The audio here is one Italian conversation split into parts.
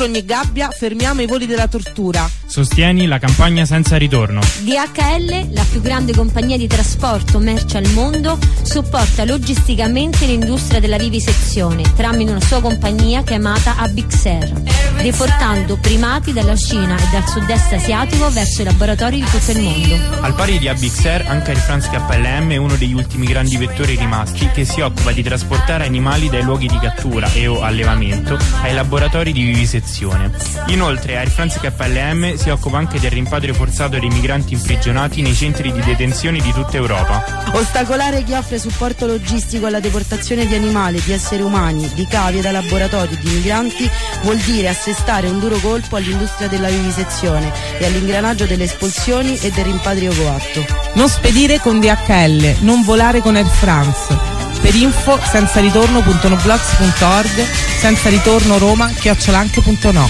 Contro ogni gabbia fermiamo i voli della tortura. Sostieni la campagna senza ritorno. DHL, la più grande compagnia di trasporto merci al mondo, supporta logisticamente l'industria della vivisezione tramite una sua compagnia chiamata Abixer, deportando primati dalla Cina e dal sud-est asiatico verso i laboratori di tutto il mondo. Al pari di Abixer, anche Air France KLM è uno degli ultimi grandi vettori rimasti che si occupa di trasportare animali dai luoghi di cattura e o allevamento ai laboratori di vivisezione. Inoltre Air France KLM si occupa anche del rimpatrio forzato dei migranti imprigionati nei centri di detenzione di tutta Europa. Ostacolare chi offre supporto logistico alla deportazione di animali, di esseri umani, di cavi da laboratori, di migranti vuol dire assestare un duro colpo all'industria della vivisezione e all'ingranaggio delle espulsioni e del rimpatrio coatto. Non spedire con DHL, non volare con Air France. Per info senza ritorno.noblogs.org, senza ritorno Roma, chiocciolanche.no.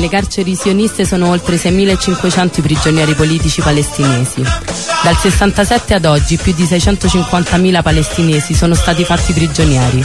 Nelle carceri sioniste sono oltre 6.500 i prigionieri politici palestinesi. Dal 67 ad oggi più di 650.000 palestinesi sono stati fatti prigionieri.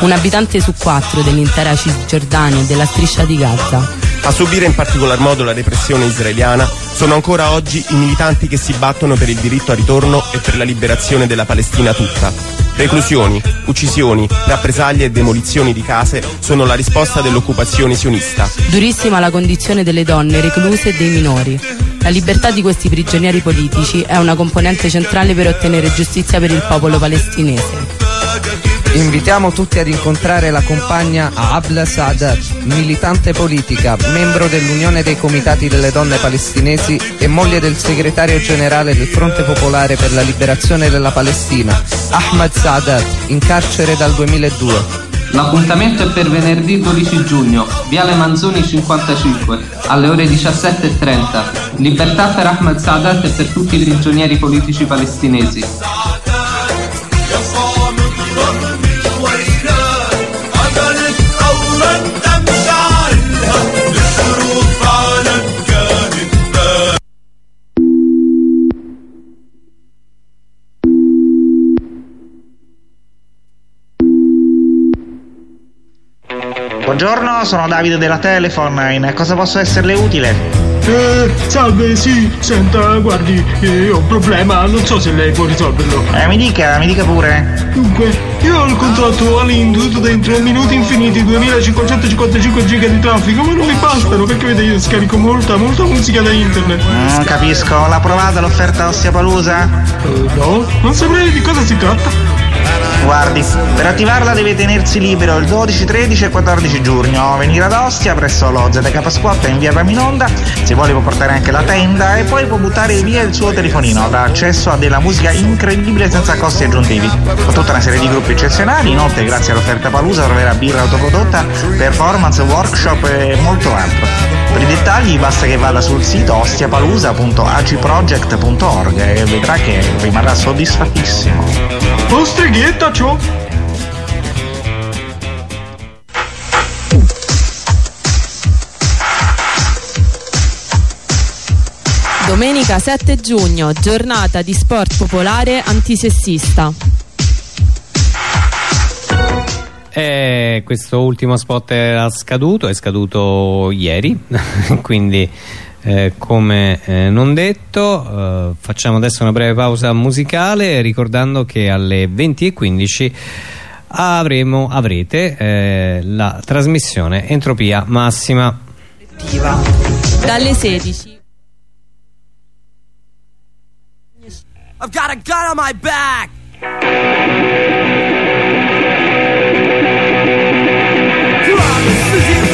Un abitante su quattro dell'intera Cisgiordania e della striscia di Gaza. A subire in particolar modo la repressione israeliana sono ancora oggi i militanti che si battono per il diritto a ritorno e per la liberazione della Palestina tutta. Reclusioni, uccisioni, rappresaglie e demolizioni di case sono la risposta dell'occupazione sionista. Durissima la condizione delle donne recluse e dei minori. La libertà di questi prigionieri politici è una componente centrale per ottenere giustizia per il popolo palestinese. Invitiamo tutti ad incontrare la compagna Abla Saadat, militante politica, membro dell'Unione dei Comitati delle Donne Palestinesi e moglie del segretario generale del Fronte Popolare per la Liberazione della Palestina, Ahmad Saadat, in carcere dal 2002. L'appuntamento è per venerdì 12 giugno, Viale Manzoni 55, alle ore 17.30. Libertà per Ahmad Sadat e per tutti i prigionieri politici palestinesi. Buongiorno, sono Davide della Telefon, in cosa posso esserle utile? Eh, salve, sì, senta, guardi, eh, ho un problema, non so se lei può risolverlo. Eh, mi dica, mi dica pure. Dunque, io ho il contratto all'Indut dentro minuti infiniti, 2555 giga di traffico, ma non mi bastano perché vede io scarico molta, molta musica da internet. Non capisco, l'ha provata l'offerta Ostia Palusa? Eh, no, non saprei di cosa si tratta. Guardi, per attivarla deve tenersi libero il 12, 13 e 14 giugno, venire ad Ostia presso lo ZK Squat in via Raminonda, se vuole può portare anche la tenda e poi può buttare via il suo telefonino, avrà accesso a della musica incredibile senza costi aggiuntivi, con tutta una serie di gruppi eccezionali, inoltre grazie all'offerta Palusa troverà birra autoprodotta, performance, workshop e molto altro. Per i dettagli basta che vada sul sito ostiapalusa.aciproject.org e vedrà che rimarrà soddisfattissimo. Streghetta, ciò! Domenica 7 giugno, giornata di sport popolare antisessista. E questo ultimo spot era scaduto, è scaduto ieri, quindi eh, come eh, non detto eh, facciamo adesso una breve pausa musicale ricordando che alle 20.15 avremo, avrete eh, la trasmissione Entropia Massima. Dalle 16 I've got a gun on my back. Promises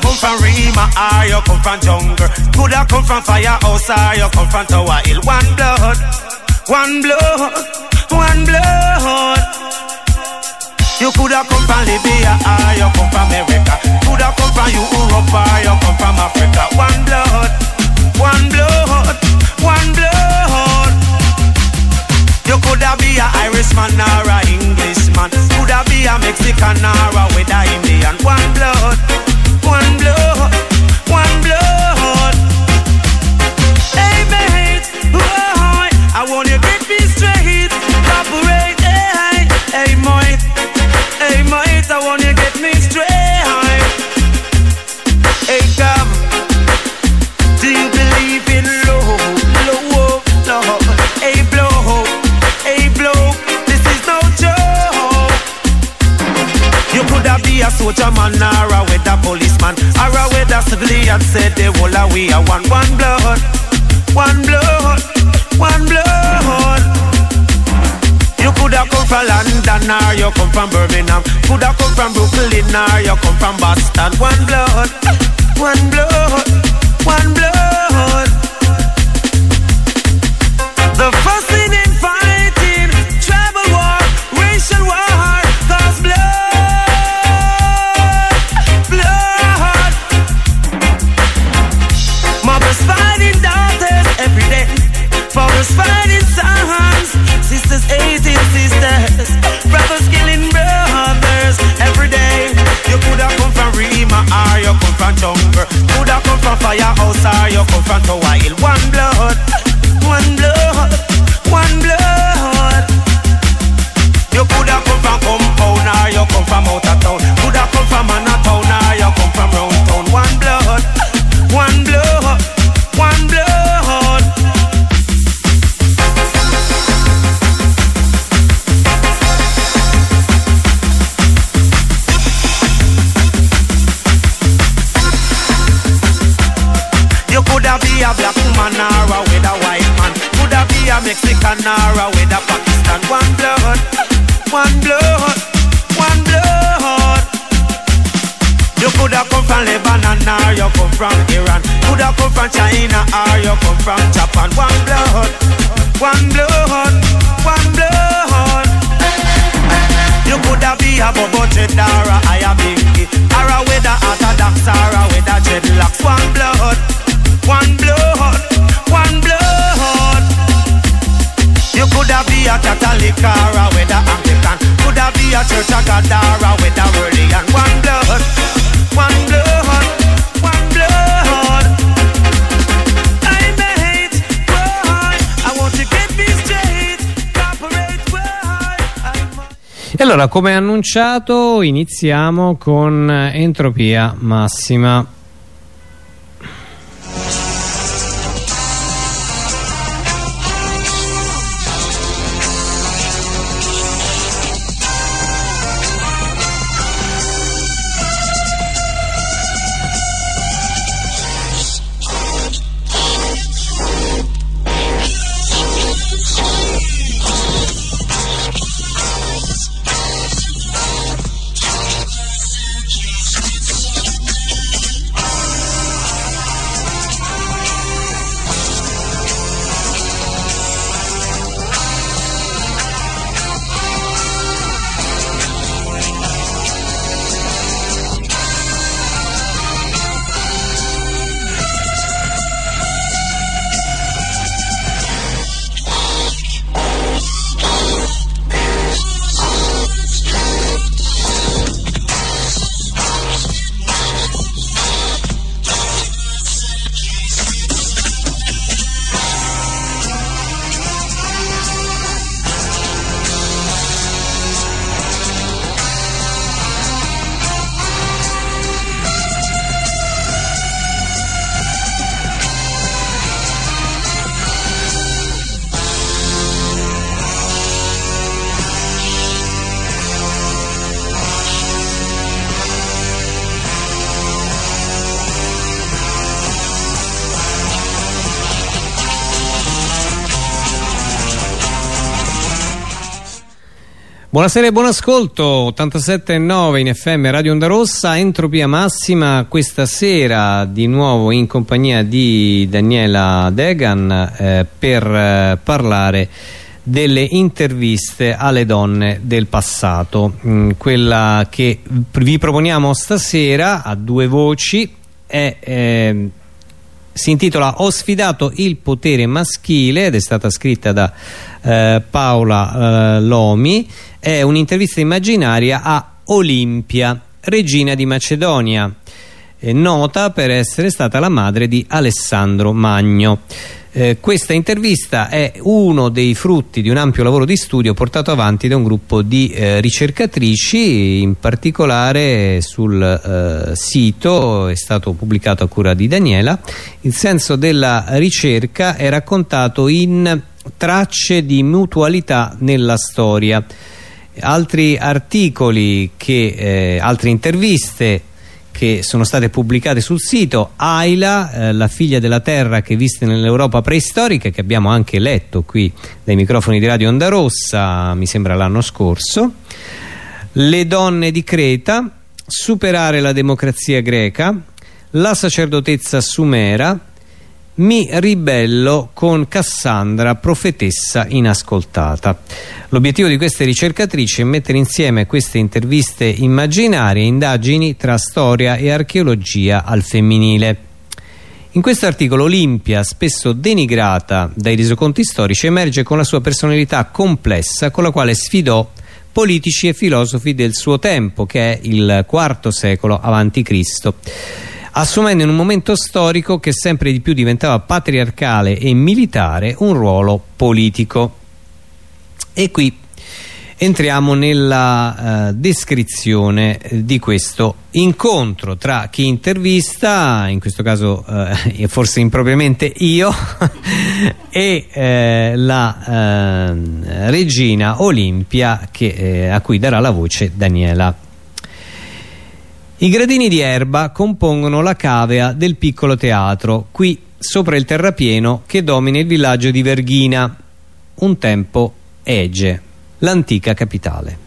come from Rima or you come from jungle. Coulda come from firehouse or you come from Tower Hill. One blood, one blood, one blood. You coulda come from Libya or you come from America. Coulda come from Europe or you come from Africa. One blood, one blood, one blood. You coulda be a Irishman or a Englishman. Coulda be a Mexican or a a Indian. One blood, one blow. A soldier man or a weather policeman or a weather civilian. Said the whole of we are one, one blood, one blood, one blood. You coulda come from London or you come from Birmingham. Coulda come from Brooklyn or you come from Boston. One blood, one blood, one blood. The fussing is easy come annunciato, iniziamo con entropia massima. Buonasera e buon ascolto, 87.9 in FM Radio Onda Rossa, entropia massima questa sera di nuovo in compagnia di Daniela Degan eh, per eh, parlare delle interviste alle donne del passato. Mm, quella che vi proponiamo stasera a due voci è... Eh, si intitola Ho sfidato il potere maschile ed è stata scritta da eh, Paola eh, Lomi. È un'intervista immaginaria a Olimpia regina di Macedonia eh, nota per essere stata la madre di Alessandro Magno eh, questa intervista è uno dei frutti di un ampio lavoro di studio portato avanti da un gruppo di eh, ricercatrici, in particolare sul eh, sito è stato pubblicato a cura di Daniela. Il senso della ricerca è raccontato in tracce di mutualità nella storia. Altri articoli, che, eh, altre interviste che sono state pubblicate sul sito. Aila, eh, la figlia della terra che viste nell'Europa preistorica che abbiamo anche letto qui dai microfoni di Radio Onda Rossa mi sembra l'anno scorso. Le donne di Creta Superare la democrazia greca. La sacerdotezza sumera mi ribello con Cassandra, profetessa inascoltata. L'obiettivo di queste ricercatrici è mettere insieme queste interviste immaginarie indagini tra storia e archeologia al femminile. In questo articolo Olimpia, spesso denigrata dai resoconti storici, emerge con la sua personalità complessa con la quale sfidò politici e filosofi del suo tempo, che è il IV secolo a.C assumendo in un momento storico che sempre di più diventava patriarcale e militare un ruolo politico. E qui entriamo nella uh, descrizione di questo incontro tra chi intervista, in questo caso uh, forse impropriamente io, e uh, la regina Olimpia che, a cui darà la voce Daniela i gradini di erba compongono la cavea del piccolo teatro, qui sopra il terrapieno che domina il villaggio di Verghina, un tempo Ege, l'antica capitale.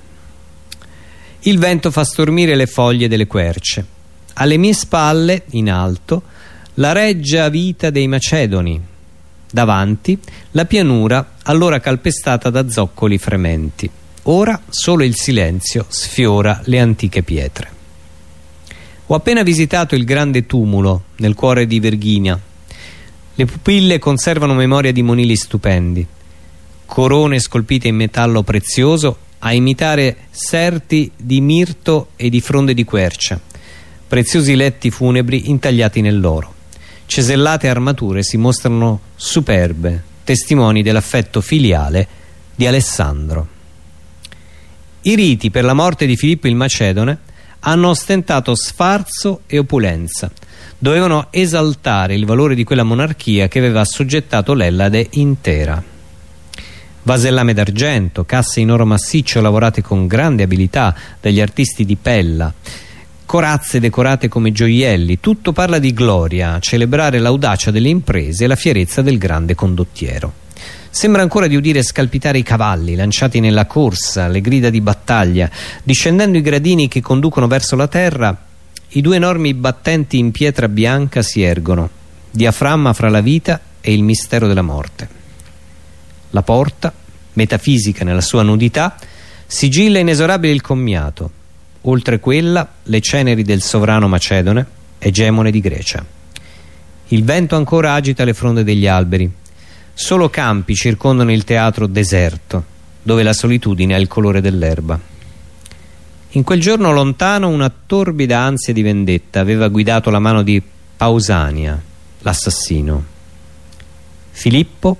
Il vento fa stormire le foglie delle querce. Alle mie spalle, in alto, la reggia vita dei Macedoni. Davanti, la pianura, allora calpestata da zoccoli frementi. Ora solo il silenzio sfiora le antiche pietre. Ho appena visitato il grande tumulo nel cuore di Verghinia. Le pupille conservano memoria di monili stupendi. Corone scolpite in metallo prezioso a imitare serti di mirto e di fronde di quercia. Preziosi letti funebri intagliati nell'oro. Cesellate armature si mostrano superbe, testimoni dell'affetto filiale di Alessandro. I riti per la morte di Filippo il Macedone hanno ostentato sfarzo e opulenza. Dovevano esaltare il valore di quella monarchia che aveva assoggettato l'Ellade intera. Vasellame d'argento, casse in oro massiccio lavorate con grande abilità dagli artisti di Pella, corazze decorate come gioielli, tutto parla di gloria, celebrare l'audacia delle imprese e la fierezza del grande condottiero. Sembra ancora di udire scalpitare i cavalli, lanciati nella corsa, le grida di battaglia. Discendendo i gradini che conducono verso la terra, i due enormi battenti in pietra bianca si ergono, diaframma fra la vita e il mistero della morte. La porta, metafisica nella sua nudità, sigilla inesorabile il commiato. Oltre quella, le ceneri del sovrano macedone, egemone di Grecia. Il vento ancora agita le fronde degli alberi, Solo campi circondano il teatro deserto, dove la solitudine ha il colore dell'erba. In quel giorno lontano una torbida ansia di vendetta aveva guidato la mano di Pausania, l'assassino. Filippo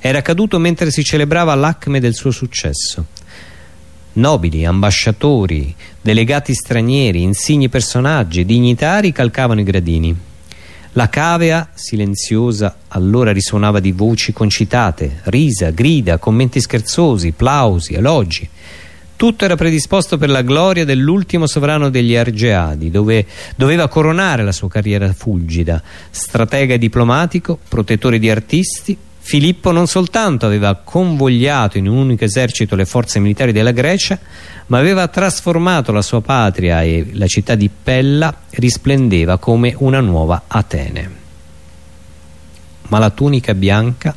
era caduto mentre si celebrava l'acme del suo successo. Nobili, ambasciatori, delegati stranieri, insigni personaggi, dignitari calcavano i gradini. La cavea, silenziosa, allora risuonava di voci concitate, risa, grida, commenti scherzosi, plausi, elogi. Tutto era predisposto per la gloria dell'ultimo sovrano degli Argeadi, dove doveva coronare la sua carriera fulgida, stratega e diplomatico, protettore di artisti, Filippo non soltanto aveva convogliato in un unico esercito le forze militari della Grecia, ma aveva trasformato la sua patria e la città di Pella risplendeva come una nuova Atene. Ma la tunica bianca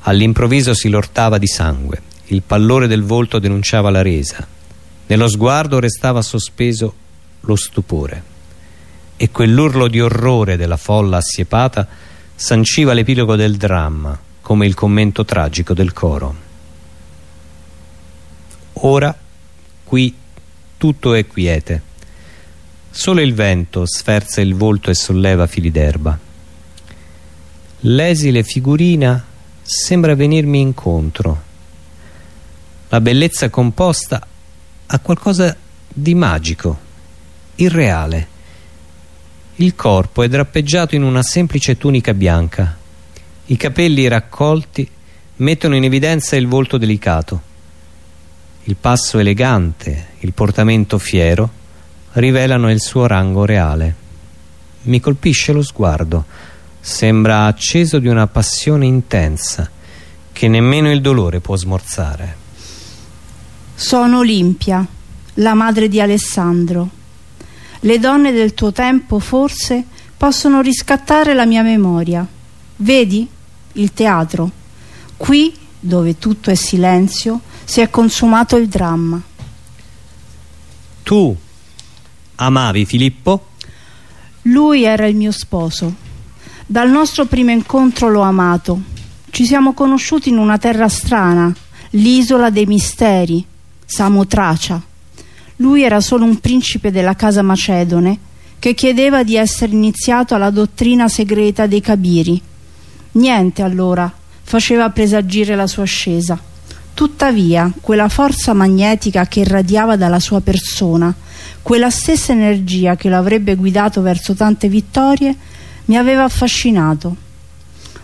all'improvviso si lortava di sangue, il pallore del volto denunciava la resa, nello sguardo restava sospeso lo stupore e quell'urlo di orrore della folla assiepata sanciva l'epilogo del dramma come il commento tragico del coro. Ora, qui, tutto è quiete. Solo il vento sferza il volto e solleva fili d'erba. L'esile figurina sembra venirmi incontro. La bellezza composta ha qualcosa di magico, irreale. Il corpo è drappeggiato in una semplice tunica bianca i capelli raccolti mettono in evidenza il volto delicato. Il passo elegante, il portamento fiero rivelano il suo rango reale. Mi colpisce lo sguardo. Sembra acceso di una passione intensa che nemmeno il dolore può smorzare. Sono Olimpia, la madre di Alessandro. Le donne del tuo tempo forse possono riscattare la mia memoria. Vedi? il teatro. Qui, dove tutto è silenzio, si è consumato il dramma. Tu amavi Filippo? Lui era il mio sposo. Dal nostro primo incontro l'ho amato. Ci siamo conosciuti in una terra strana, l'isola dei misteri, Samotracia. Lui era solo un principe della casa macedone che chiedeva di essere iniziato alla dottrina segreta dei Cabiri Niente allora faceva presagire la sua ascesa. Tuttavia, quella forza magnetica che irradiava dalla sua persona, quella stessa energia che lo avrebbe guidato verso tante vittorie, mi aveva affascinato.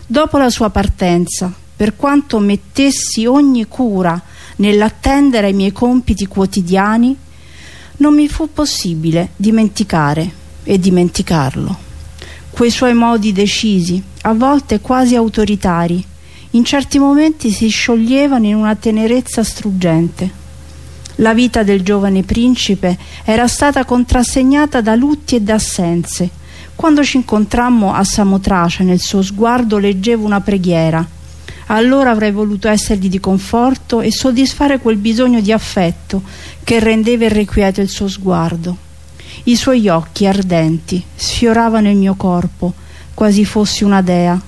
Dopo la sua partenza, per quanto mettessi ogni cura nell'attendere ai miei compiti quotidiani, non mi fu possibile dimenticare e dimenticarlo quei suoi modi decisi, a volte quasi autoritari, in certi momenti si scioglievano in una tenerezza struggente. La vita del giovane principe era stata contrassegnata da lutti e da assenze. Quando ci incontrammo a Samotracia, nel suo sguardo leggevo una preghiera. Allora avrei voluto essergli di conforto e soddisfare quel bisogno di affetto che rendeva irrequieto il suo sguardo. I suoi occhi ardenti sfioravano il mio corpo, quasi fossi una dea.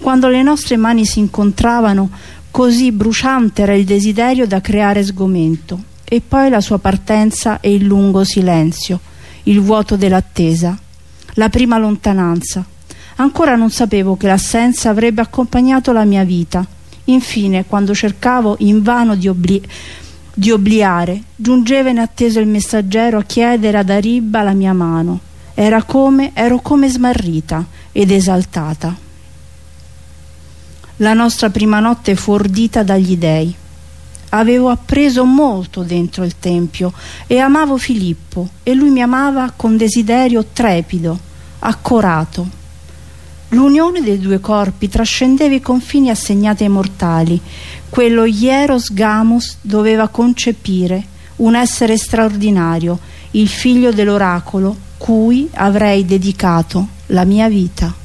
Quando le nostre mani si incontravano, così bruciante era il desiderio da creare sgomento. E poi la sua partenza e il lungo silenzio, il vuoto dell'attesa, la prima lontananza. Ancora non sapevo che l'assenza avrebbe accompagnato la mia vita. Infine, quando cercavo invano di obbligare di obliare, giungeva in attesa il messaggero a chiedere ad Aribba la mia mano. Era come, ero come smarrita ed esaltata. La nostra prima notte fu ordita dagli dei. Avevo appreso molto dentro il tempio e amavo Filippo e lui mi amava con desiderio trepido, accorato. L'unione dei due corpi trascendeva i confini assegnati ai mortali quello Hieros Gamos doveva concepire un essere straordinario, il figlio dell'oracolo, cui avrei dedicato la mia vita.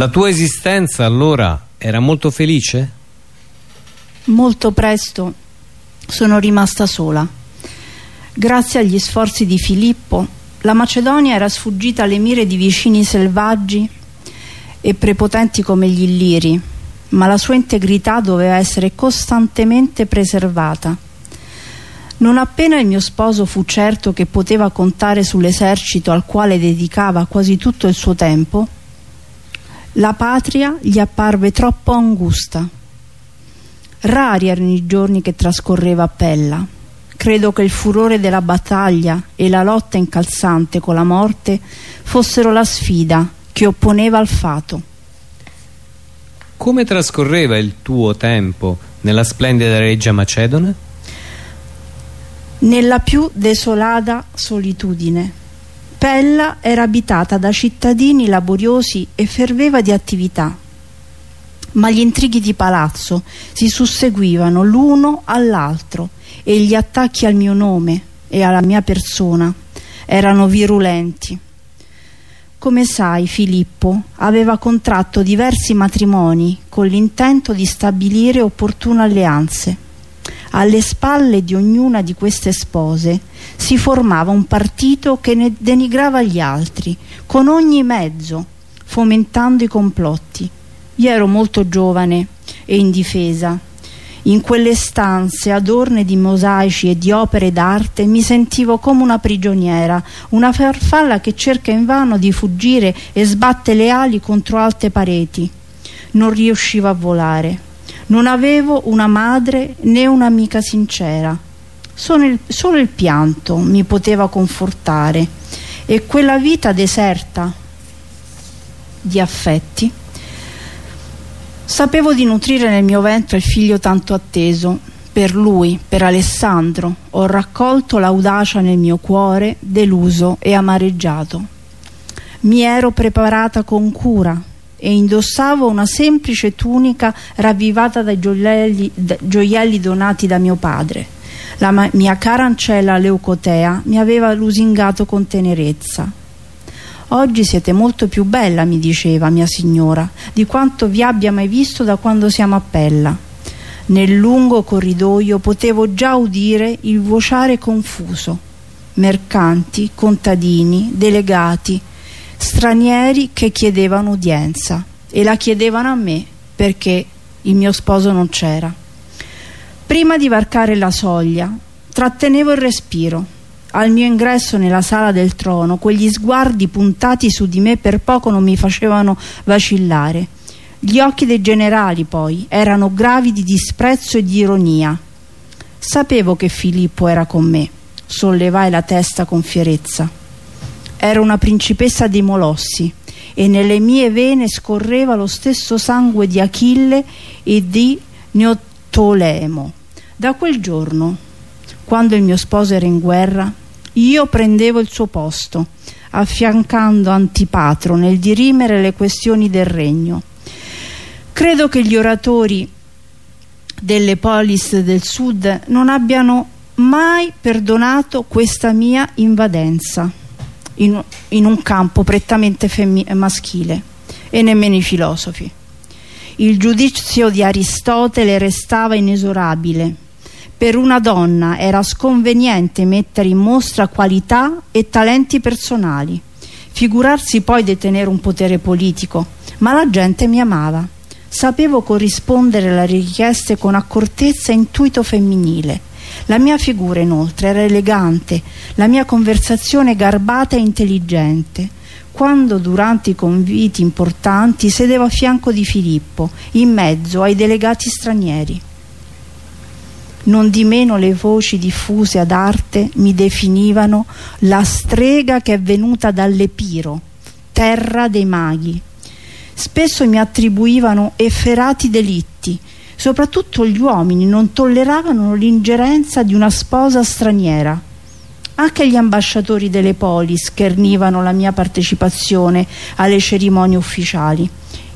La tua esistenza allora era molto felice? Molto presto sono rimasta sola. Grazie agli sforzi di Filippo, la Macedonia era sfuggita alle mire di vicini selvaggi e prepotenti come gli illiri, ma la sua integrità doveva essere costantemente preservata. Non appena il mio sposo fu certo che poteva contare sull'esercito al quale dedicava quasi tutto il suo tempo, la patria gli apparve troppo angusta. Rari erano i giorni che trascorreva a Pella. Credo che il furore della battaglia e la lotta incalzante con la morte fossero la sfida che opponeva al fato. Come trascorreva il tuo tempo nella splendida reggia macedone? Nella più desolata solitudine. Pella era abitata da cittadini laboriosi e ferveva di attività. Ma gli intrighi di palazzo si susseguivano l'uno all'altro e gli attacchi al mio nome e alla mia persona erano virulenti. Come sai, Filippo aveva contratto diversi matrimoni con l'intento di stabilire opportune alleanze. Alle spalle di ognuna di queste spose si formava un partito che ne denigrava gli altri con ogni mezzo, fomentando i complotti. Io ero molto giovane e indifesa. In quelle stanze adorne di mosaici e di opere d'arte mi sentivo come una prigioniera, una farfalla che cerca invano di fuggire e sbatte le ali contro alte pareti. Non riuscivo a volare. Non avevo una madre né un'amica sincera. Solo il, solo il pianto mi poteva confortare e quella vita deserta di affetti Sapevo di nutrire nel mio ventre il figlio tanto atteso. Per lui, per Alessandro, ho raccolto l'audacia nel mio cuore, deluso e amareggiato. Mi ero preparata con cura e indossavo una semplice tunica ravvivata dai gioielli, gioielli donati da mio padre. La mia cara ancella Leucotea mi aveva lusingato con tenerezza. Oggi siete molto più bella, mi diceva mia signora, di quanto vi abbia mai visto da quando siamo a Pella. Nel lungo corridoio potevo già udire il vociare confuso. Mercanti, contadini, delegati, stranieri che chiedevano udienza e la chiedevano a me perché il mio sposo non c'era. Prima di varcare la soglia trattenevo il respiro. Al mio ingresso nella sala del trono quegli sguardi puntati su di me per poco non mi facevano vacillare. Gli occhi dei generali poi erano gravi di disprezzo e di ironia. Sapevo che Filippo era con me. Sollevai la testa con fierezza. Era una principessa dei Molossi e nelle mie vene scorreva lo stesso sangue di Achille e di Neottolemo da quel giorno quando il mio sposo era in guerra io prendevo il suo posto affiancando Antipatro nel dirimere le questioni del regno. Credo che gli oratori delle polis del sud non abbiano mai perdonato questa mia invadenza in, in un campo prettamente maschile e nemmeno i filosofi. Il giudizio di Aristotele restava inesorabile per una donna era sconveniente mettere in mostra qualità e talenti personali figurarsi poi detenere un potere politico ma la gente mi amava. Sapevo corrispondere alle richieste con accortezza e intuito femminile. La mia figura inoltre era elegante la mia conversazione garbata e intelligente. Quando durante i conviti importanti sedevo a fianco di Filippo in mezzo ai delegati stranieri non di meno le voci diffuse ad arte mi definivano la strega che è venuta dall'Epiro, terra dei maghi. Spesso mi attribuivano efferati delitti, soprattutto gli uomini non tolleravano l'ingerenza di una sposa straniera. Anche gli ambasciatori delle polis schernivano la mia partecipazione alle cerimonie ufficiali.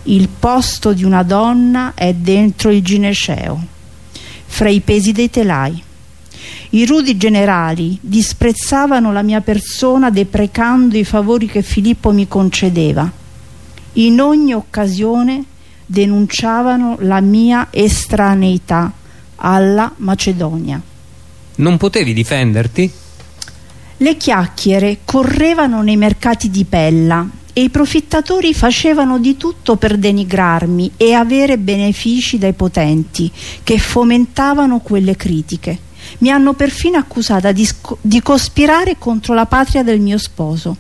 Il posto di una donna è dentro il gineceo fra i pesi dei telai. I rudi generali disprezzavano la mia persona deprecando i favori che Filippo mi concedeva. In ogni occasione denunciavano la mia estraneità alla Macedonia. Non potevi difenderti? Le chiacchiere correvano nei mercati di Pella e i profittatori facevano di tutto per denigrarmi e avere benefici dai potenti che fomentavano quelle critiche. Mi hanno perfino accusata di, di cospirare contro la patria del mio sposo.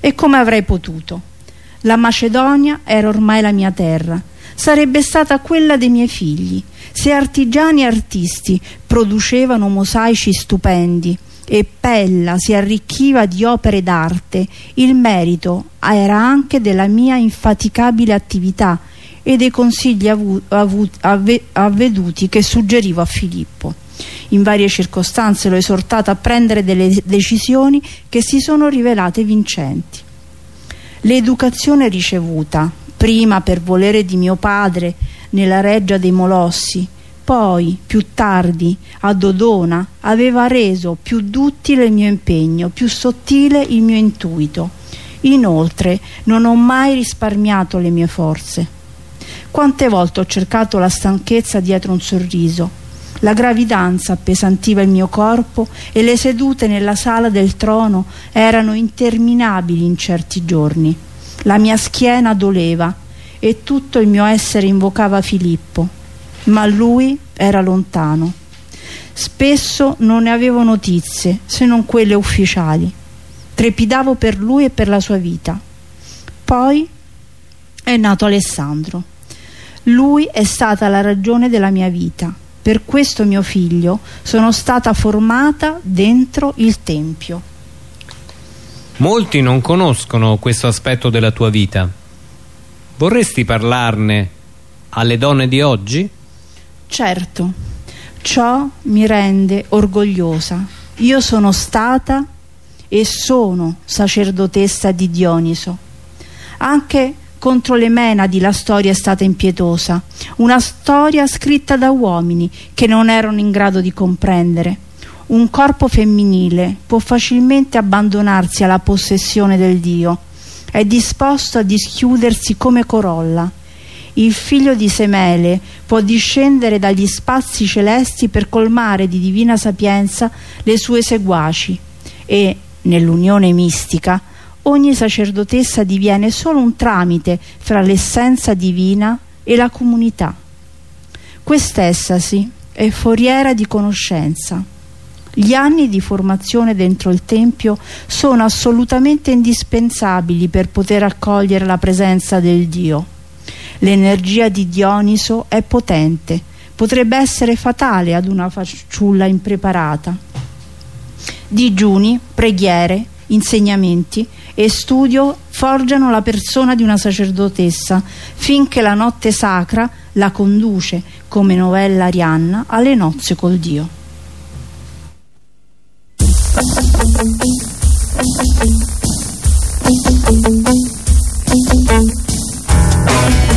E come avrei potuto? La Macedonia era ormai la mia terra, sarebbe stata quella dei miei figli. Se artigiani e artisti producevano mosaici stupendi e Pella si arricchiva di opere d'arte, il merito era anche della mia infaticabile attività e dei consigli avveduti che suggerivo a Filippo. In varie circostanze l'ho esortato a prendere delle decisioni che si sono rivelate vincenti. L'educazione ricevuta, prima per volere di mio padre nella reggia dei Molossi, poi, più tardi, a Dodona, aveva reso più duttile il mio impegno, più sottile il mio intuito. Inoltre, non ho mai risparmiato le mie forze. Quante volte ho cercato la stanchezza dietro un sorriso. La gravidanza appesantiva il mio corpo e le sedute nella sala del trono erano interminabili in certi giorni. La mia schiena doleva e tutto il mio essere invocava Filippo ma lui era lontano. Spesso non ne avevo notizie, se non quelle ufficiali. Trepidavo per lui e per la sua vita. Poi è nato Alessandro. Lui è stata la ragione della mia vita. Per questo mio figlio sono stata formata dentro il Tempio. Molti non conoscono questo aspetto della tua vita. Vorresti parlarne alle donne di oggi? Certo, ciò mi rende orgogliosa. Io sono stata e sono sacerdotessa di Dioniso. Anche contro le Menadi la storia è stata impietosa, una storia scritta da uomini che non erano in grado di comprendere. Un corpo femminile può facilmente abbandonarsi alla possessione del Dio, è disposto a dischiudersi come corolla il figlio di Semele può discendere dagli spazi celesti per colmare di divina sapienza le sue seguaci e, nell'unione mistica, ogni sacerdotessa diviene solo un tramite fra l'essenza divina e la comunità. Quest'essasi è foriera di conoscenza. Gli anni di formazione dentro il Tempio sono assolutamente indispensabili per poter accogliere la presenza del Dio. L'energia di Dioniso è potente, potrebbe essere fatale ad una fanciulla impreparata. Digiuni, preghiere, insegnamenti e studio forgiano la persona di una sacerdotessa finché la notte sacra la conduce, come novella Arianna, alle nozze col Dio. Thank you.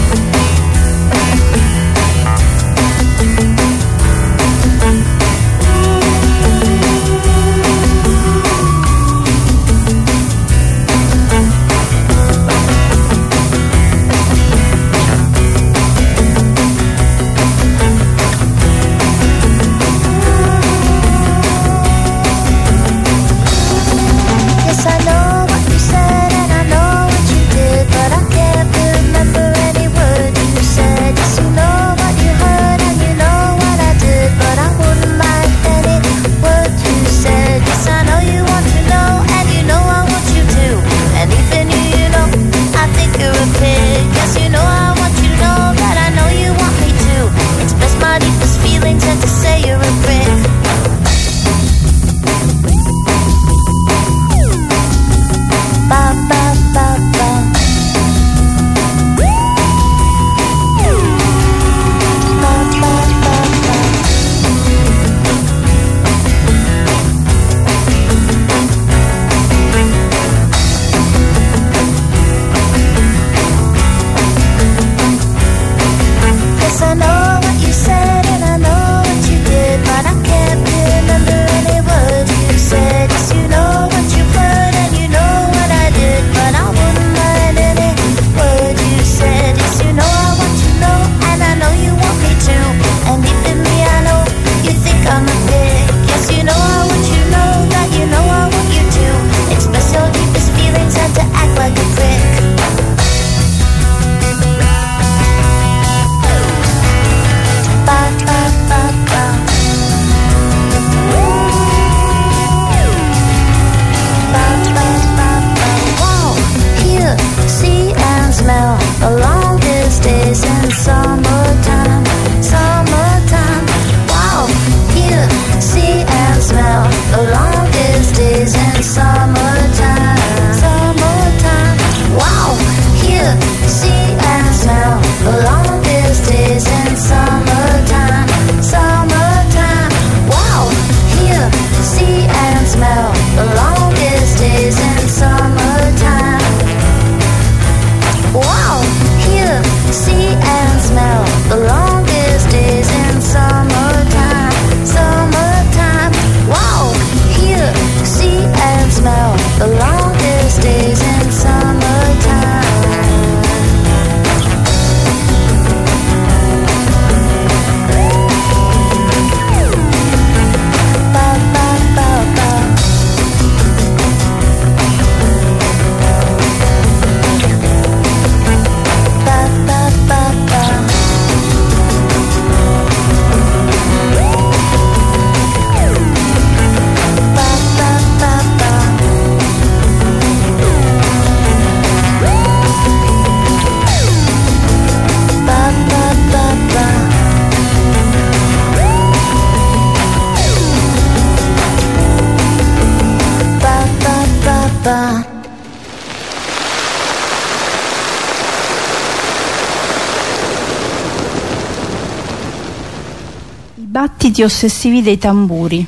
Battiti ossessivi dei tamburi,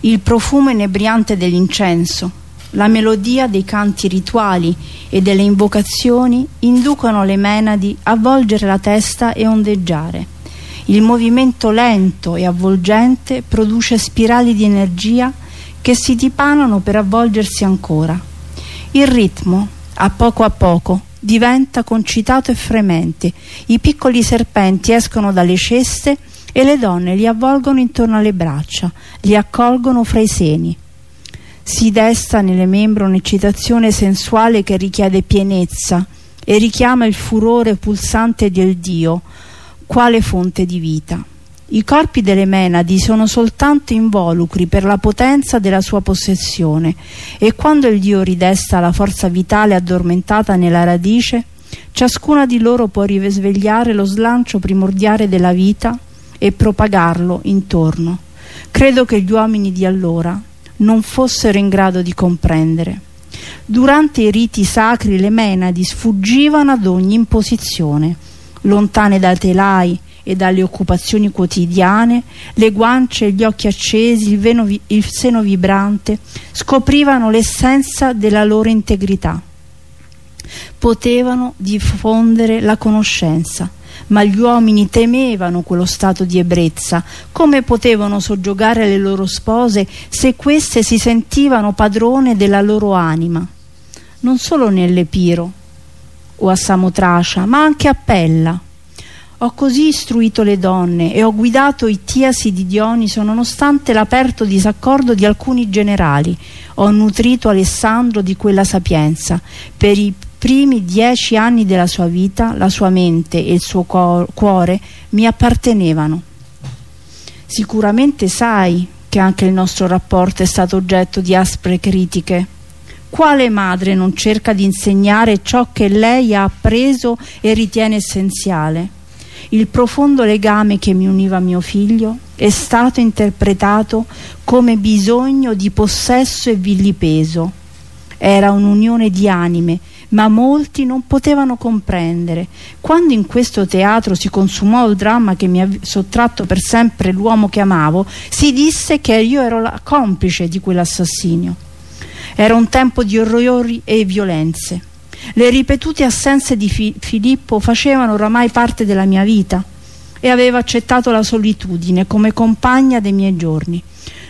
il profumo inebriante dell'incenso, la melodia dei canti rituali e delle invocazioni inducono le menadi a volgere la testa e ondeggiare. Il movimento lento e avvolgente produce spirali di energia che si dipanano per avvolgersi ancora. Il ritmo, a poco a poco, diventa concitato e fremente. I piccoli serpenti escono dalle ceste e le donne li avvolgono intorno alle braccia, li accolgono fra i seni. Si desta nelle membra un'eccitazione sensuale che richiede pienezza e richiama il furore pulsante del Dio, quale fonte di vita. I corpi delle menadi sono soltanto involucri per la potenza della sua possessione e quando il Dio ridesta la forza vitale addormentata nella radice, ciascuna di loro può risvegliare lo slancio primordiale della vita e propagarlo intorno. Credo che gli uomini di allora non fossero in grado di comprendere. Durante i riti sacri le menadi sfuggivano ad ogni imposizione, lontane dai telai e dalle occupazioni quotidiane, le guance e gli occhi accesi, il, vi- il seno vibrante, scoprivano l'essenza della loro integrità. Potevano diffondere la conoscenza, ma gli uomini temevano quello stato di ebbrezza. Come potevano soggiogare le loro spose se queste si sentivano padrone della loro anima? Non solo nell'Epiro o a Samotracia, ma anche a Pella. Ho così istruito le donne e ho guidato i tiasi di Dioniso nonostante l'aperto disaccordo di alcuni generali. Ho nutrito Alessandro di quella sapienza. Per i primi dieci anni della sua vita la sua mente e il suo cuore mi appartenevano. Sicuramente sai che anche il nostro rapporto è stato oggetto di aspre critiche. Quale madre non cerca di insegnare ciò che lei ha appreso e ritiene essenziale? Il profondo legame che mi univa a mio figlio è stato interpretato come bisogno di possesso e vilipeso. Era un'unione di anime, ma molti non potevano comprendere. Quando in questo teatro si consumò il dramma che mi ha sottratto per sempre l'uomo che amavo, si disse che io ero la complice di quell'assassinio. Era un tempo di orrori e violenze. Le ripetute assenze di Fi Filippo facevano oramai parte della mia vita e avevo accettato la solitudine come compagna dei miei giorni.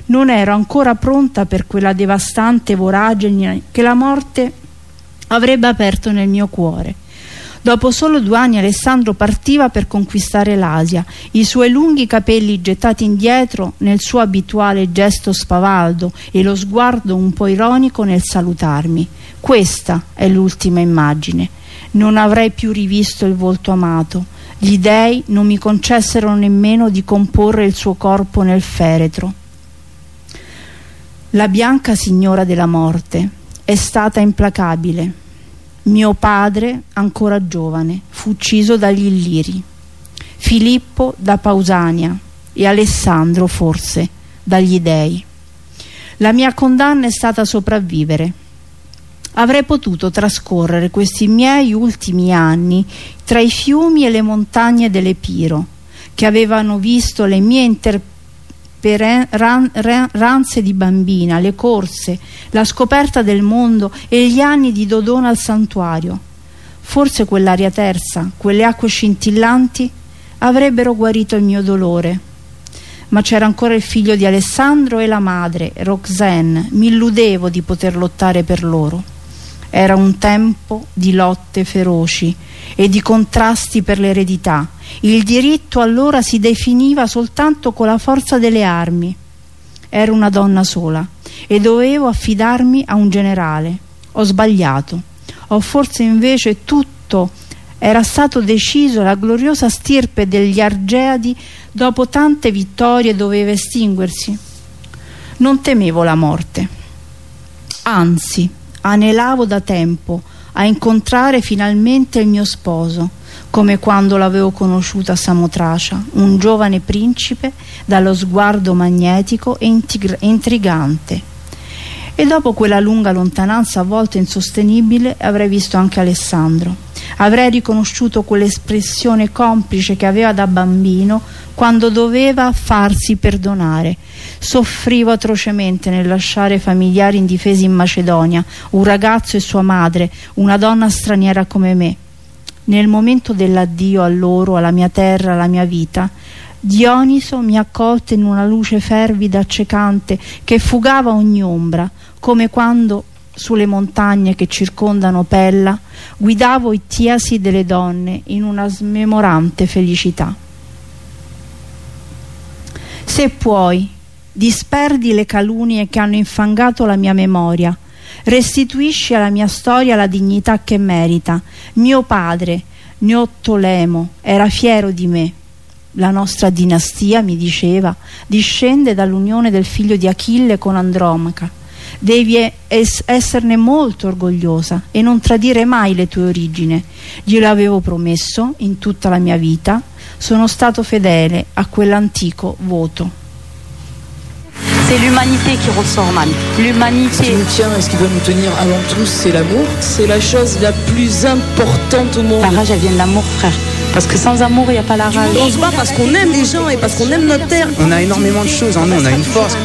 Non ero ancora pronta per quella devastante voragine che la morte avrebbe aperto nel mio cuore. Dopo solo due anni Alessandro partiva per conquistare l'Asia, i suoi lunghi capelli gettati indietro nel suo abituale gesto spavaldo e lo sguardo un po' ironico nel salutarmi. Questa è l'ultima immagine. Non avrei più rivisto il volto amato. Gli dei non mi concessero nemmeno di comporre il suo corpo nel feretro. La bianca signora della morte è stata implacabile. Mio padre, ancora giovane, fu ucciso dagli Illiri. Filippo da Pausania e Alessandro, forse, dagli Dei. La mia condanna è stata sopravvivere. Avrei potuto trascorrere questi miei ultimi anni tra i fiumi e le montagne dell'Epiro, che avevano visto le mie interpretazioni ranze di bambina, le corse, la scoperta del mondo e gli anni di Dodona al santuario. Forse quell'aria terza, quelle acque scintillanti avrebbero guarito il mio dolore. Ma c'era ancora il figlio di Alessandro e la madre, Roxanne. Mi illudevo di poter lottare per loro. Era un tempo di lotte feroci e di contrasti per l'eredità. Il diritto allora si definiva soltanto con la forza delle armi. Ero una donna sola e dovevo affidarmi a un generale. Ho sbagliato. O forse invece tutto era stato deciso, la gloriosa stirpe degli Argeadi dopo tante vittorie doveva estinguersi. Non temevo la morte. Anzi, anelavo da tempo a incontrare finalmente il mio sposo, come quando l'avevo conosciuto a Samotracia, un giovane principe dallo sguardo magnetico e intrigante. E dopo quella lunga lontananza a volte insostenibile avrei visto anche Alessandro. Avrei riconosciuto quell'espressione complice che aveva da bambino quando doveva farsi perdonare. Soffrivo atrocemente nel lasciare familiari indifesi in Macedonia, un ragazzo e sua madre, una donna straniera come me. Nel momento dell'addio a loro, alla mia terra, alla mia vita, Dioniso mi accolte in una luce fervida, accecante, che fugava ogni ombra, come quando sulle montagne che circondano Pella guidavo i tiasi delle donne in una smemorante felicità. Se puoi, disperdi le calunnie che hanno infangato la mia memoria, restituisci alla mia storia la dignità che merita. Mio padre, Neottolemo, era fiero di me. La nostra dinastia, mi diceva, discende dall'unione del figlio di Achille con Andromaca. Devi es esserne molto orgogliosa e non tradire mai le tue origini. Glielo avevo promesso in tutta la mia vita. Sono stato fedele a quell'antico voto. C'est l'humanité qui ressort, man. L'humanité. Ce qui nous tient et ce qui doit nous tenir avant tout, c'est l'amour. C'est la chose la plus importante au monde. La rage, elle vient de l'amour, frère. Parce que sans amour, il n'y a pas la rage. On se bat parce qu'on aime les gens et parce qu'on aime notre terre. On a énormément de choses en nous, on a une force.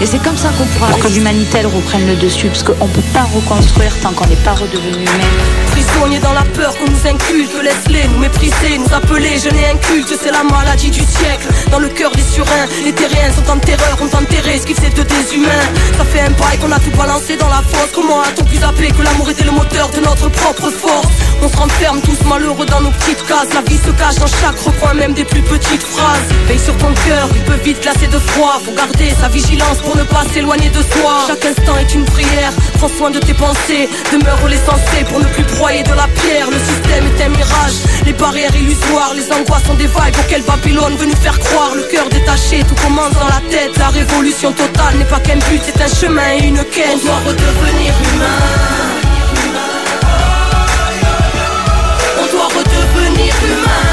Et c'est comme ça qu'on pourra. Pour que l'humanité, reprenne le dessus. Parce qu'on ne peut pas reconstruire tant qu'on n'est pas redevenu humain. Prisonniers dans la peur qu'on nous inculte, laisse-les nous mépriser, nous appeler, je n'ai un culte, c'est la maladie du siècle. Dans le cœur des surins, les terriens sont en terreur, ont enterré ce qu'ils faisaient de des humains. Ça fait un bail qu'on a tout balancé dans la fosse. Comment a-t-on pu zapper que l'amour était le moteur de notre propre force? On se renferme tous malheureux dans nos petites cases. La vie se cache dans chaque recoin, même des plus petites phrases. Veille sur ton cœur, il peut vite glacer de froid. Faut garder sa vigilance pour ne pas s'éloigner de soi. Chaque instant est une prière. Prends soin de tes pensées, demeure l'essentiel pour ne plus broyer de la pierre. Le système est un mirage, les barrières illusoires, les angoisses sont des vagues auxquelles Babylone veut nous faire croire. Le cœur détaché, tout commence dans la tête. La révolution totale n'est pas qu'un but, c'est un chemin et une quête. On doit redevenir humain. On doit redevenir humain.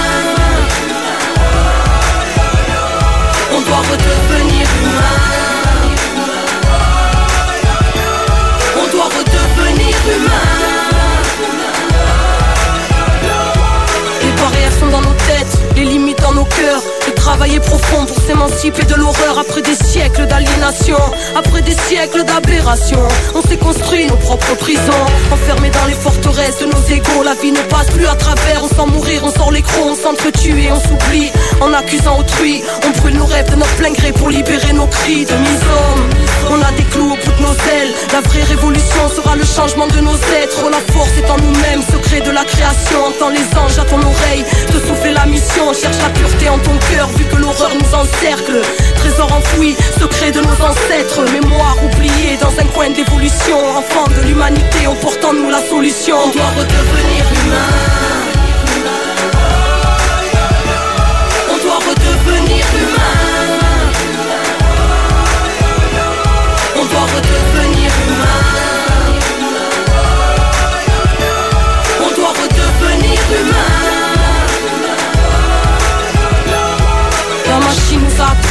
Girl. Dans nos cœurs. Le travail est profond pour s'émanciper de l'horreur après des siècles d'aliénation, après des siècles d'aberration. On s'est construit nos propres prisons, enfermés dans les forteresses de nos égaux. La vie ne passe plus à travers, on sent mourir, on sort les crocs, on s'entretue on s'oublie en accusant autrui. On brûle nos rêves de notre plein gré pour libérer nos cris de mise-homme. On a des clous au bout de nos ailes. La vraie révolution sera le changement de nos êtres. La force est en nous-mêmes, secret de la création. Entends les anges à ton oreille, te souffler la mission. Cherche la pureté en ton cœur, vu que l'horreur nous encercle. Trésor enfoui, secret de nos ancêtres. Mémoire oubliée dans un coin d'évolution. Enfant de l'humanité, on porte en nous la solution. On doit redevenir humain.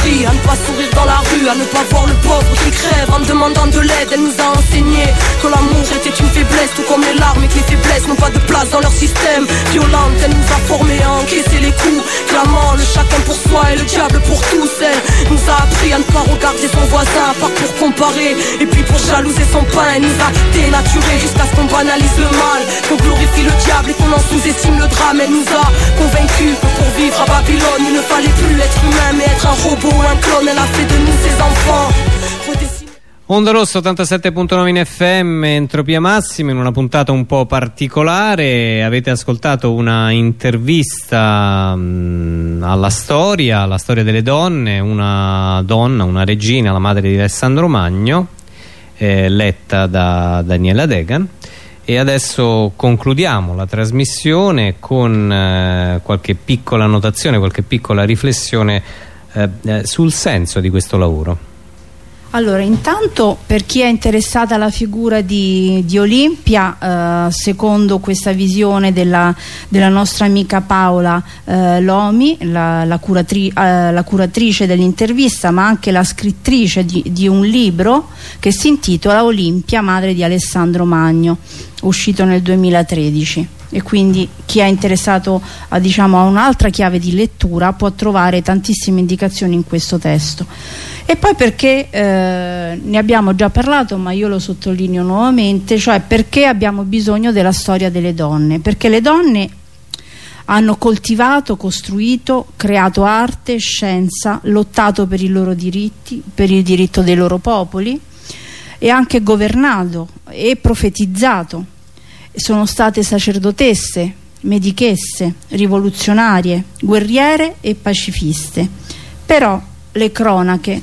À ne pas sourire dans la rue, à ne pas voir le pauvre qui crève en demandant de l'aide. Elle nous a enseigné que l'amour était une faiblesse, tout comme les larmes et que les faiblesses n'ont pas de place dans leur système. Violente, elle nous a formés à encaisser les coups, clamant le chacun pour soi et le diable pour tous. Elle nous a appris à ne pas regarder son voisin, à part pour comparer, et puis pour jalouser son pain. Elle nous a dénaturés jusqu'à ce qu'on banalise le mal, qu'on glorifie le diable et qu'on en sous-estime le drame. Elle nous a convaincus que pour vivre à Babylone, ne fallait plus être humain, mais être un robot un clone. Elle a fait de nous ses enfants. Onda Rosso 87.9 in FM, Entropia Massima, in una puntata un po' particolare avete ascoltato una intervista mh, alla storia, alla storia delle donne, una donna, una regina, la madre di Alessandro Magno, eh, letta da Daniela Degan e adesso concludiamo la trasmissione con eh, qualche piccola notazione, qualche piccola riflessione eh, eh, sul senso di questo lavoro. Allora, intanto per chi è interessata alla figura di, di Olimpia, eh, secondo questa visione della, della nostra amica Paola eh, Lomi, la, la, curatri, eh, la curatrice dell'intervista, ma anche la scrittrice di, di un libro che si intitola Olimpia, madre di Alessandro Magno, uscito nel 2013. e quindi chi è interessato a, diciamo, a un'altra chiave di lettura può trovare tantissime indicazioni in questo testo e poi perché eh, ne abbiamo già parlato ma io lo sottolineo nuovamente cioè perché abbiamo bisogno della storia delle donne perché le donne hanno coltivato, costruito, creato arte, scienza, lottato per i loro diritti, per il diritto dei loro popoli e anche governato e profetizzato. Sono state sacerdotesse, medichesse, rivoluzionarie, guerriere e pacifiste. Però le cronache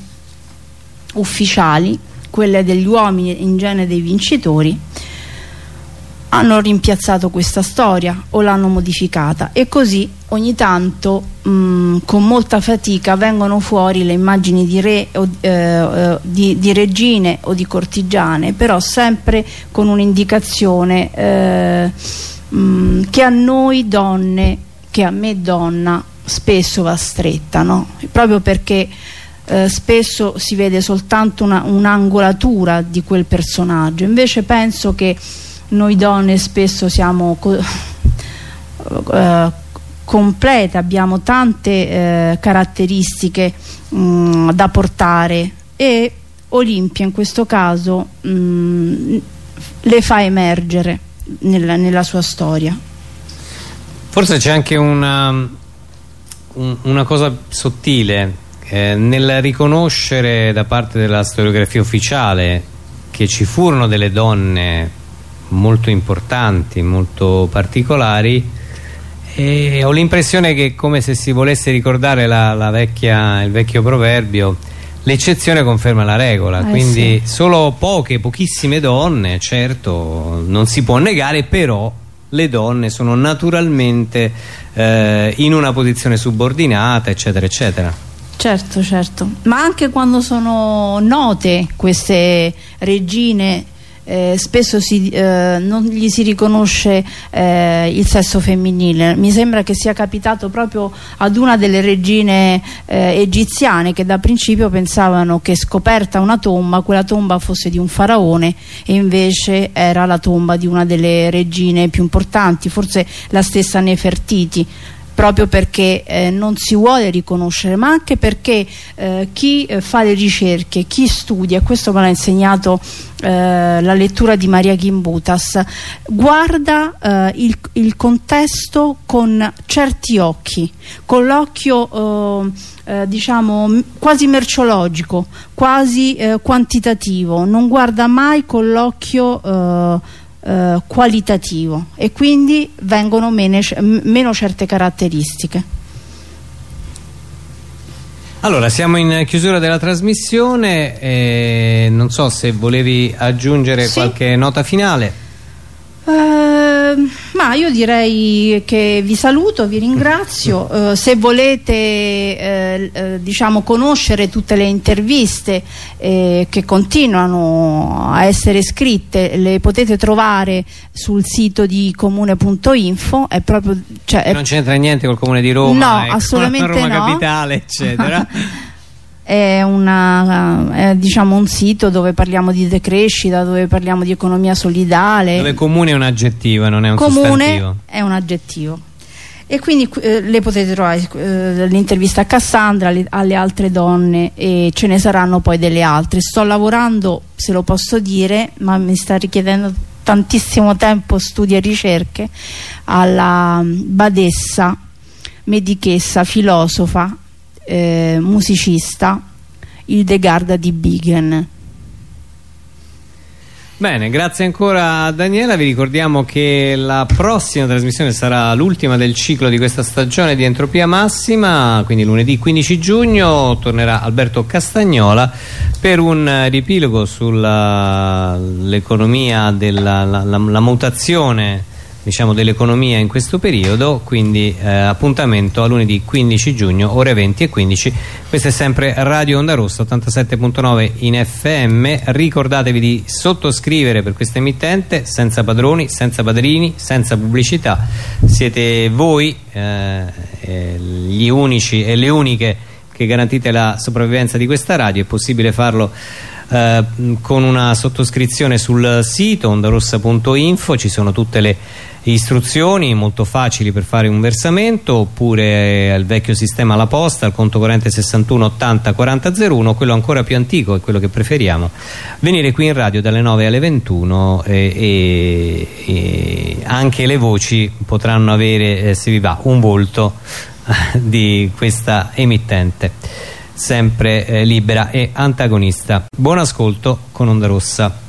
ufficiali, quelle degli uomini in genere dei vincitori, hanno rimpiazzato questa storia o l'hanno modificata e così ogni tanto mh, con molta fatica vengono fuori le immagini di, re, o, eh, eh, di, di regine o di cortigiane però sempre con un'indicazione eh, mh, che a noi donne che a me donna spesso va stretta no? proprio perché eh, spesso si vede soltanto un'angolatura un di quel personaggio invece penso che noi donne spesso siamo eh, complete, abbiamo tante eh, caratteristiche mh, da portare e Olimpia in questo caso mh, le fa emergere nella, nella sua storia. Forse c'è anche una, un, una cosa sottile eh, nel riconoscere da parte della storiografia ufficiale che ci furono delle donne molto importanti, molto particolari e ho l'impressione che come se si volesse ricordare la, la vecchia, il vecchio proverbio l'eccezione conferma la regola. Eh quindi sì. solo poche, pochissime donne certo non si può negare però le donne sono naturalmente eh, in una posizione subordinata eccetera eccetera. Certo certo. Ma anche quando sono note queste regine eh, spesso si, eh, non gli si riconosce eh, il sesso femminile. Mi sembra che sia capitato proprio ad una delle regine eh, egiziane che da principio pensavano che scoperta una tomba quella tomba fosse di un faraone e invece era la tomba di una delle regine più importanti forse la stessa Nefertiti proprio perché eh, non si vuole riconoscere ma anche perché eh, chi eh, fa le ricerche, chi studia, questo me l'ha insegnato eh, la lettura di Maria Gimbutas guarda eh, il, il, contesto con certi occhi con l'occhio diciamo quasi merciologico quasi quantitativo non guarda mai con l'occhio eh, qualitativo e quindi vengono meno, meno certe caratteristiche. Allora, siamo in chiusura della trasmissione, eh, non so se volevi aggiungere sì. qualche nota finale. Uh, ma io direi che vi saluto, vi ringrazio. Uh, se volete uh, diciamo, conoscere tutte le interviste eh, che continuano a essere scritte, le potete trovare sul sito di comune.info. Cioè, non c'entra niente col comune di Roma, no, ecco, assolutamente Roma no. Capitale, eccetera. è, una, è diciamo un sito dove parliamo di decrescita, dove parliamo di economia solidale. Dove comune è un aggettivo, non è un comune sostantivo. è un aggettivo. E quindi eh, le potete trovare eh, l'intervista a Cassandra, le, alle altre donne e ce ne saranno poi delle altre. Sto lavorando, se lo posso dire, ma mi sta richiedendo tantissimo tempo, studi e ricerche, alla badessa, medichessa, filosofa eh, musicista Hildegarda di Bigen. Bene, grazie ancora Daniela, vi ricordiamo che la prossima trasmissione sarà l'ultima del ciclo di questa stagione di Entropia Massima, quindi lunedì 15 giugno tornerà Alberto Castagnola per un riepilogo sull'economia della la, la, la mutazione diciamo, dell'economia in questo periodo quindi eh, appuntamento a lunedì 15 giugno ore 20 e 15 questa è sempre Radio Onda Rossa 87.9 in FM ricordatevi di sottoscrivere per questa emittente senza padroni, senza padrini senza pubblicità. Siete voi eh, gli unici e le uniche che garantite la sopravvivenza di questa radio. È possibile farlo eh, con una sottoscrizione sul sito ondarossa.info ci sono tutte le istruzioni molto facili per fare un versamento oppure al vecchio sistema alla posta al conto corrente 61 80 40 01 quello ancora più antico è quello che preferiamo venire qui in radio dalle 9 alle 21 e, e, e anche le voci potranno avere eh, se vi va un volto di questa emittente sempre eh, libera e antagonista. Buon ascolto con Onda Rossa